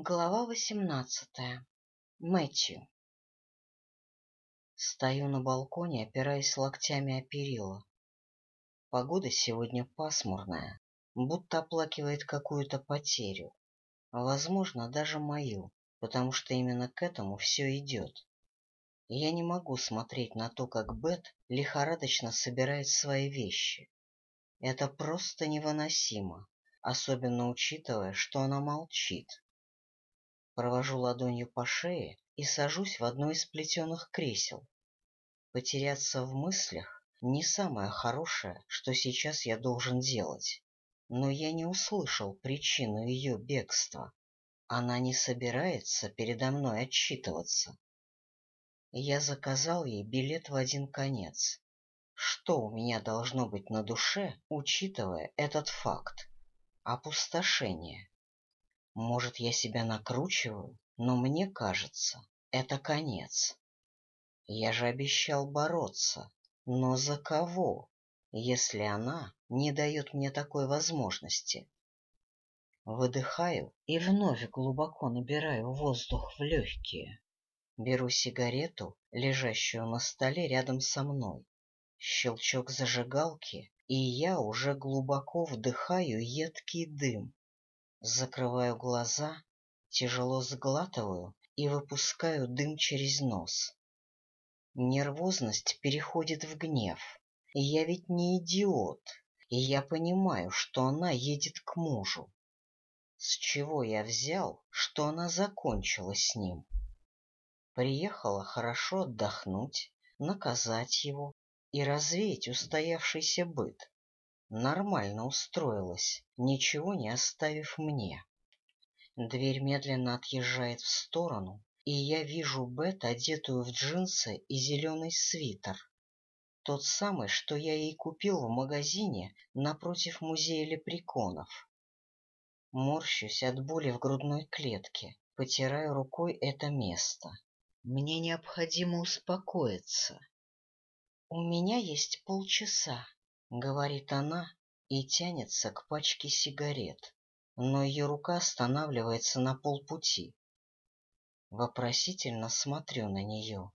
Глава восемнадцатая. Мэтью. Стою на балконе, опираясь локтями о перила. Погода сегодня пасмурная, будто оплакивает какую-то потерю. Возможно, даже мою, потому что именно к этому все идет. Я не могу смотреть на то, как Бет лихорадочно собирает свои вещи. Это просто невыносимо, особенно учитывая, что она молчит. Провожу ладонью по шее и сажусь в одно из плетеных кресел. Потеряться в мыслях — не самое хорошее, что сейчас я должен делать. Но я не услышал причину ее бегства. Она не собирается передо мной отчитываться. Я заказал ей билет в один конец. Что у меня должно быть на душе, учитывая этот факт? Опустошение. Может, я себя накручиваю, но мне кажется, это конец. Я же обещал бороться, но за кого, если она не дает мне такой возможности? Выдыхаю и вновь глубоко набираю воздух в легкие. Беру сигарету, лежащую на столе рядом со мной. Щелчок зажигалки, и я уже глубоко вдыхаю едкий дым. Закрываю глаза, тяжело сглатываю и выпускаю дым через нос. Нервозность переходит в гнев. Я ведь не идиот, и я понимаю, что она едет к мужу. С чего я взял, что она закончила с ним? Приехала хорошо отдохнуть, наказать его и развеять устоявшийся быт нормально устроилась, ничего не оставив мне. Дверь медленно отъезжает в сторону, и я вижу Бет, одетую в джинсы и зеленый свитер. Тот самый, что я ей купил в магазине напротив музея лепреконов. Морщусь от боли в грудной клетке, потираю рукой это место. Мне необходимо успокоиться. У меня есть полчаса, — говорит она и тянется к пачке сигарет, но ее рука останавливается на полпути. Вопросительно смотрю на нее.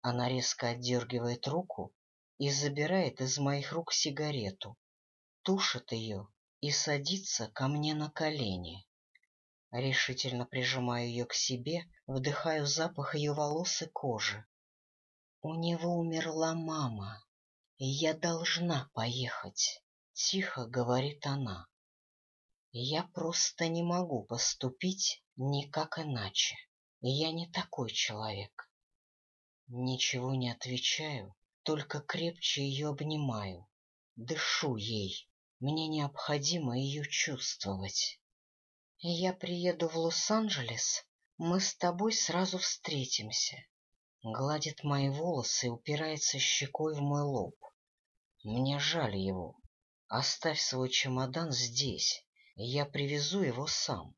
Она резко отдергивает руку и забирает из моих рук сигарету, тушит ее и садится ко мне на колени. Решительно прижимаю ее к себе, вдыхаю запах ее волос и кожи. У него умерла мама. «Я должна поехать», — тихо говорит она. «Я просто не могу поступить никак иначе. Я не такой человек». Ничего не отвечаю, только крепче ее обнимаю. Дышу ей. Мне необходимо ее чувствовать. Я приеду в Лос-Анджелес, мы с тобой сразу встретимся. Гладит мои волосы и упирается щекой в мой лоб. Мне жаль его. Оставь свой чемодан здесь, и я привезу его сам.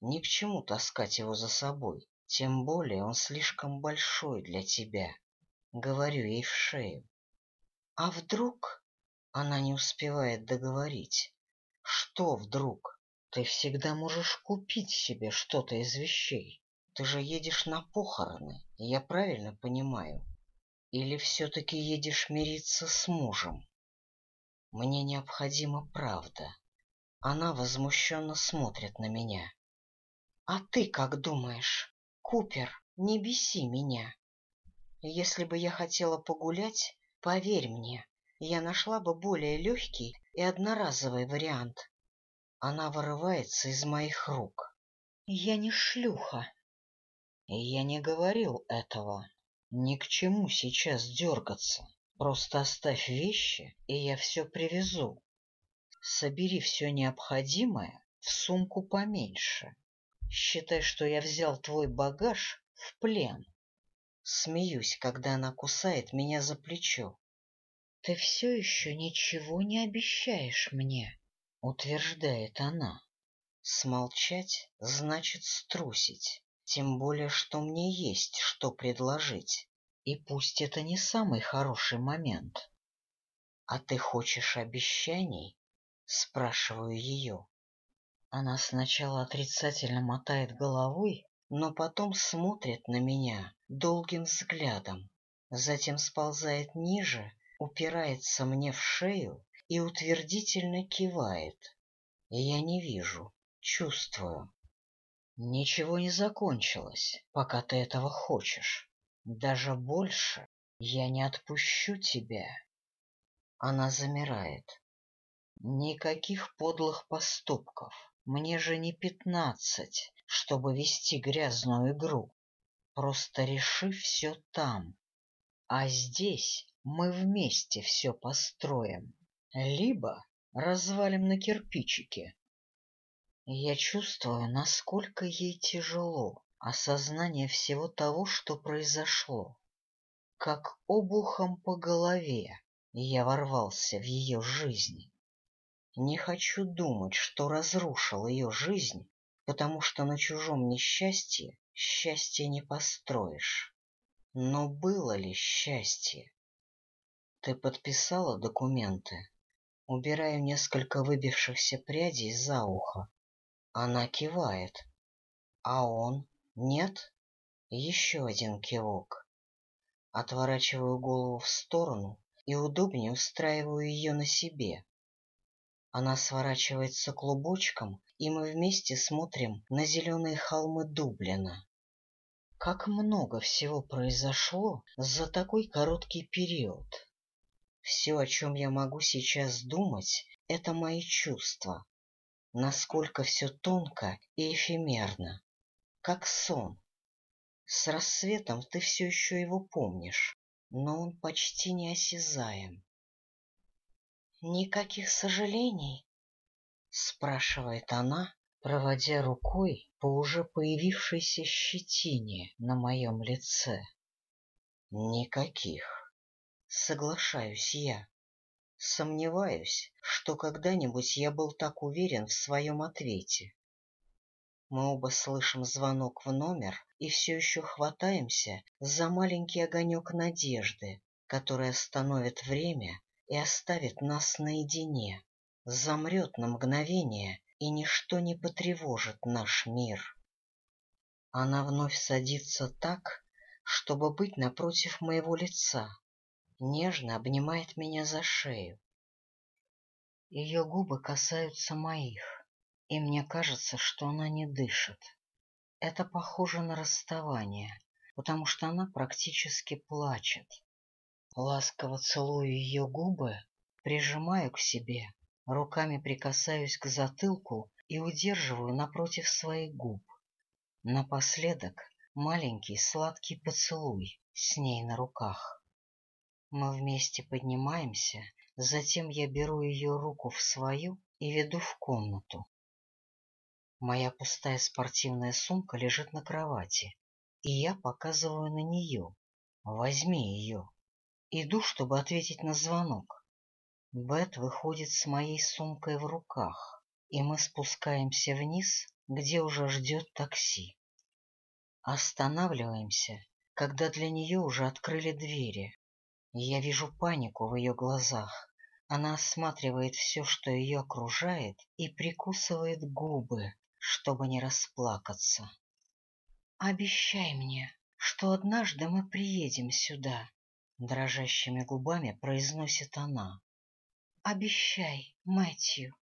Ни к чему таскать его за собой, тем более он слишком большой для тебя. Говорю ей в шею. А вдруг... Она не успевает договорить. Что вдруг? Ты всегда можешь купить себе что-то из вещей. Ты же едешь на похороны, я правильно понимаю? Или все-таки едешь мириться с мужем? Мне необходима правда. Она возмущенно смотрит на меня. А ты как думаешь? Купер, не беси меня. Если бы я хотела погулять, поверь мне, я нашла бы более легкий и одноразовый вариант. Она вырывается из моих рук. Я не шлюха. Я не говорил этого. Ни к чему сейчас дергаться. Просто оставь вещи, и я все привезу. Собери все необходимое в сумку поменьше. Считай, что я взял твой багаж в плен. Смеюсь, когда она кусает меня за плечо. Ты все еще ничего не обещаешь мне, утверждает она. Смолчать значит струсить тем более, что мне есть что предложить. И пусть это не самый хороший момент. — А ты хочешь обещаний? — спрашиваю ее. Она сначала отрицательно мотает головой, но потом смотрит на меня долгим взглядом, затем сползает ниже, упирается мне в шею и утвердительно кивает. Я не вижу, чувствую. Ничего не закончилось, пока ты этого хочешь. Даже больше я не отпущу тебя. Она замирает. Никаких подлых поступков. Мне же не пятнадцать, чтобы вести грязную игру. Просто реши все там. А здесь мы вместе все построим. Либо развалим на кирпичики. Я чувствую, насколько ей тяжело осознание всего того, что произошло. Как обухом по голове я ворвался в ее жизнь. Не хочу думать, что разрушил ее жизнь, потому что на чужом несчастье счастье не построишь. Но было ли счастье? Ты подписала документы? Убираю несколько выбившихся прядей за ухо. Она кивает. А он? Нет? Еще один кивок. Отворачиваю голову в сторону и удобнее устраиваю ее на себе. Она сворачивается клубочком, и мы вместе смотрим на зеленые холмы Дублина. Как много всего произошло за такой короткий период. Все, о чем я могу сейчас думать, — это мои чувства, насколько все тонко и эфемерно, как сон. С рассветом ты все еще его помнишь, но он почти неосязаем. — Никаких сожалений? — спрашивает она, проводя рукой по уже появившейся щетине на моем лице. — Никаких. Соглашаюсь я. Сомневаюсь, что когда-нибудь я был так уверен в своем ответе. Мы оба слышим звонок в номер и все еще хватаемся за маленький огонек надежды, который остановит время и оставит нас наедине, замрет на мгновение, и ничто не потревожит наш мир. Она вновь садится так, чтобы быть напротив моего лица, нежно обнимает меня за шею. Ее губы касаются моих, и мне кажется, что она не дышит. Это похоже на расставание, потому что она практически плачет. Ласково целую ее губы, прижимаю к себе, руками прикасаюсь к затылку и удерживаю напротив своих губ. Напоследок маленький сладкий поцелуй с ней на руках. Мы вместе поднимаемся, затем я беру ее руку в свою и веду в комнату. Моя пустая спортивная сумка лежит на кровати, и я показываю на нее. Возьми ее. Иду, чтобы ответить на звонок. Бет выходит с моей сумкой в руках, и мы спускаемся вниз, где уже ждет такси. Останавливаемся, когда для нее уже открыли двери. Я вижу панику в ее глазах. Она осматривает все, что ее окружает, и прикусывает губы, чтобы не расплакаться. — Обещай мне, что однажды мы приедем сюда, — дрожащими губами произносит она. — Обещай, Мэтью.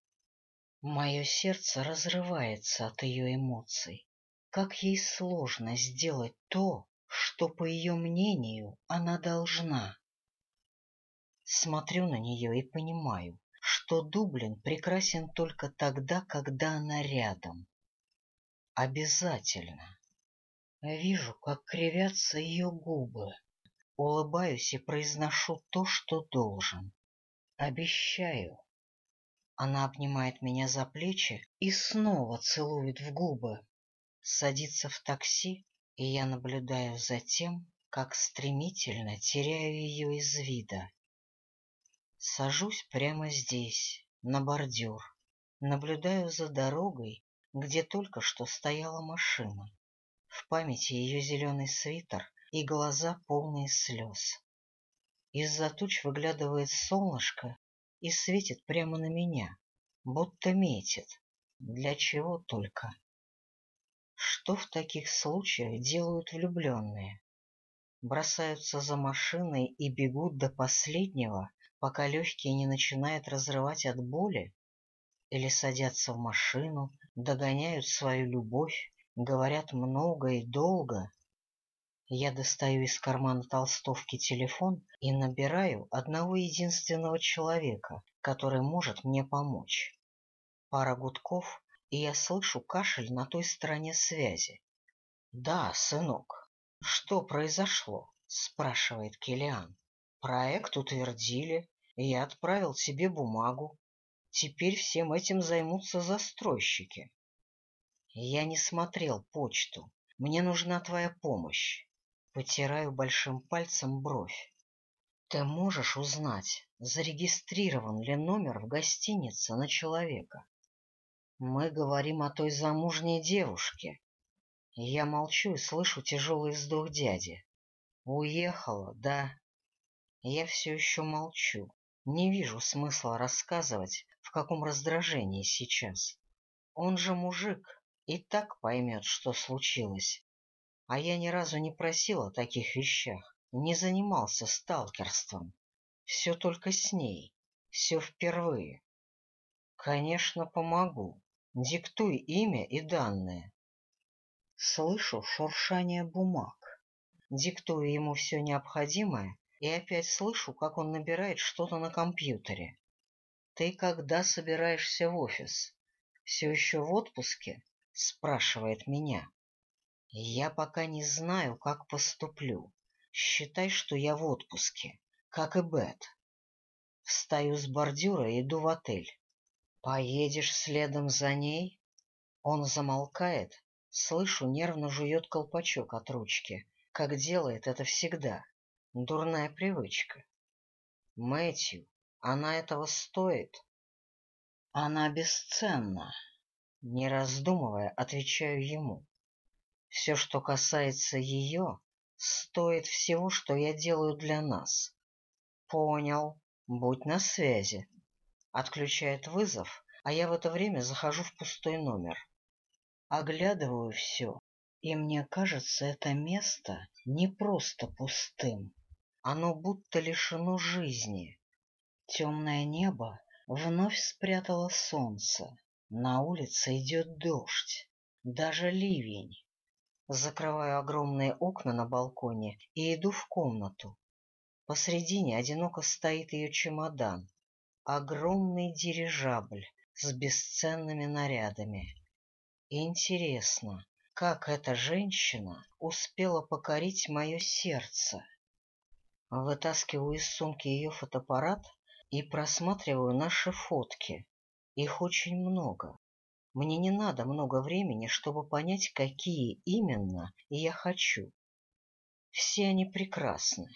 Мое сердце разрывается от ее эмоций. Как ей сложно сделать то, что, по ее мнению, она должна. Смотрю на нее и понимаю, что Дублин прекрасен только тогда, когда она рядом. Обязательно. Вижу, как кривятся ее губы. Улыбаюсь и произношу то, что должен. Обещаю. Она обнимает меня за плечи и снова целует в губы. Садится в такси, и я наблюдаю за тем, как стремительно теряю ее из вида. Сажусь прямо здесь, на бордюр, наблюдаю за дорогой, где только что стояла машина. В памяти ее зеленый свитер и глаза полные слез. Из-за туч выглядывает солнышко и светит прямо на меня, будто метит. Для чего только? Что в таких случаях делают влюбленные? Бросаются за машиной и бегут до последнего, пока легкие не начинают разрывать от боли? Или садятся в машину, догоняют свою любовь, говорят много и долго? Я достаю из кармана толстовки телефон и набираю одного единственного человека, который может мне помочь. Пара гудков, и я слышу кашель на той стороне связи. — Да, сынок. — Что произошло? — спрашивает Килиан. — Проект утвердили, и я отправил тебе бумагу. Теперь всем этим займутся застройщики. Я не смотрел почту. Мне нужна твоя помощь. Потираю большим пальцем бровь. Ты можешь узнать, зарегистрирован ли номер в гостинице на человека? Мы говорим о той замужней девушке. Я молчу и слышу тяжелый вздох дяди. Уехала, да. Я все еще молчу. Не вижу смысла рассказывать, в каком раздражении сейчас. Он же мужик и так поймет, что случилось. А я ни разу не просил о таких вещах, не занимался сталкерством. Все только с ней, все впервые. Конечно, помогу. Диктуй имя и данные. Слышу шуршание бумаг. Диктую ему все необходимое и опять слышу, как он набирает что-то на компьютере. Ты когда собираешься в офис? Все еще в отпуске? Спрашивает меня. Я пока не знаю, как поступлю. Считай, что я в отпуске, как и Бет. Встаю с бордюра и иду в отель. Поедешь следом за ней? Он замолкает. Слышу, нервно жует колпачок от ручки, как делает это всегда. Дурная привычка. Мэтью, она этого стоит? Она бесценна. Не раздумывая, отвечаю ему. Все, что касается ее, стоит всего, что я делаю для нас. Понял. Будь на связи. Отключает вызов, а я в это время захожу в пустой номер. Оглядываю все, и мне кажется, это место не просто пустым. Оно будто лишено жизни. Темное небо вновь спрятало солнце. На улице идет дождь, даже ливень. Закрываю огромные окна на балконе и иду в комнату. Посредине одиноко стоит ее чемодан. Огромный дирижабль с бесценными нарядами. Интересно, как эта женщина успела покорить мое сердце? Вытаскиваю из сумки ее фотоаппарат и просматриваю наши фотки. Их очень много. Мне не надо много времени, чтобы понять, какие именно я хочу. Все они прекрасны.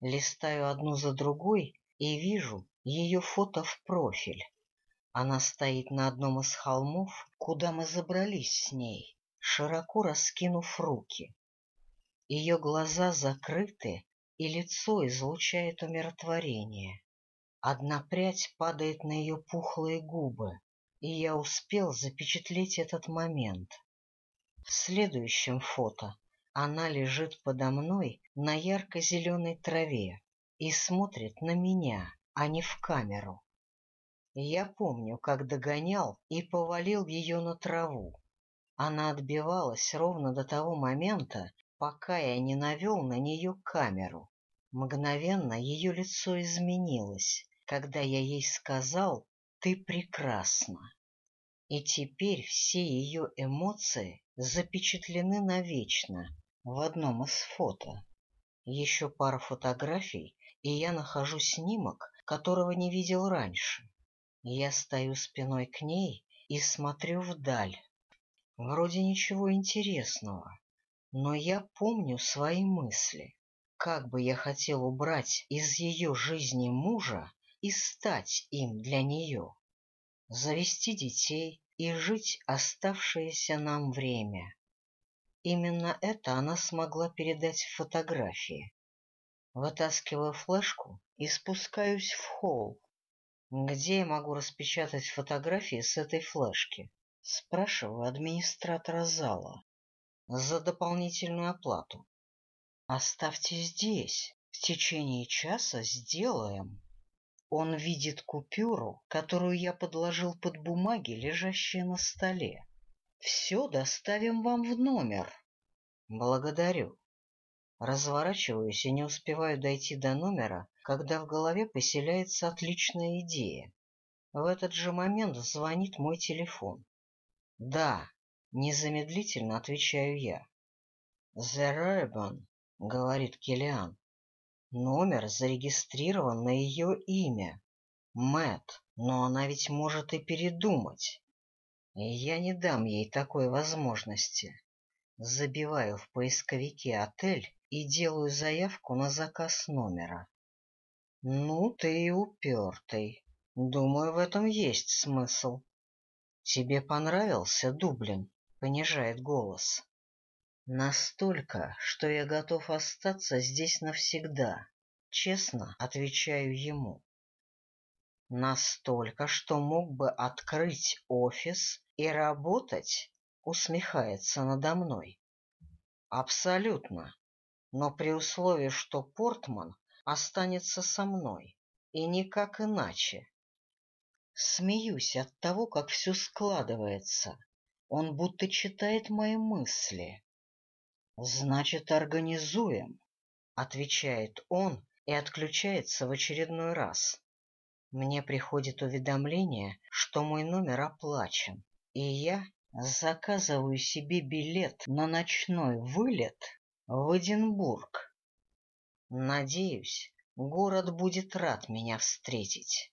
Листаю одну за другой и вижу ее фото в профиль. Она стоит на одном из холмов, куда мы забрались с ней, широко раскинув руки. Ее глаза закрыты, и лицо излучает умиротворение. Одна прядь падает на ее пухлые губы, и я успел запечатлеть этот момент. В следующем фото она лежит подо мной на ярко-зеленой траве и смотрит на меня, а не в камеру. Я помню, как догонял и повалил ее на траву. Она отбивалась ровно до того момента, пока я не навел на нее камеру. Мгновенно ее лицо изменилось, когда я ей сказал ты прекрасна. И теперь все ее эмоции запечатлены навечно в одном из фото. Еще пара фотографий, и я нахожу снимок, которого не видел раньше. Я стою спиной к ней и смотрю вдаль. Вроде ничего интересного, но я помню свои мысли. Как бы я хотел убрать из ее жизни мужа, и стать им для нее, завести детей и жить оставшееся нам время. Именно это она смогла передать в фотографии. Вытаскиваю флешку и спускаюсь в холл. Где я могу распечатать фотографии с этой флешки? Спрашиваю администратора зала. За дополнительную оплату. Оставьте здесь. В течение часа сделаем. Он видит купюру, которую я подложил под бумаги, лежащие на столе. Все доставим вам в номер. Благодарю. Разворачиваюсь и не успеваю дойти до номера, когда в голове поселяется отличная идея. В этот же момент звонит мой телефон. «Да», — незамедлительно отвечаю я. «The Rayban», — говорит Килиан. «Номер зарегистрирован на ее имя. Мэт, но она ведь может и передумать. И я не дам ей такой возможности. Забиваю в поисковике отель и делаю заявку на заказ номера. Ну, ты и упертый. Думаю, в этом есть смысл. Тебе понравился Дублин? Понижает голос. Настолько, что я готов остаться здесь навсегда. Честно отвечаю ему. Настолько, что мог бы открыть офис и работать, усмехается надо мной. Абсолютно. Но при условии, что Портман останется со мной, и никак иначе. Смеюсь от того, как все складывается. Он будто читает мои мысли. «Значит, организуем», — отвечает он и отключается в очередной раз. Мне приходит уведомление, что мой номер оплачен, и я заказываю себе билет на ночной вылет в Эдинбург. Надеюсь, город будет рад меня встретить.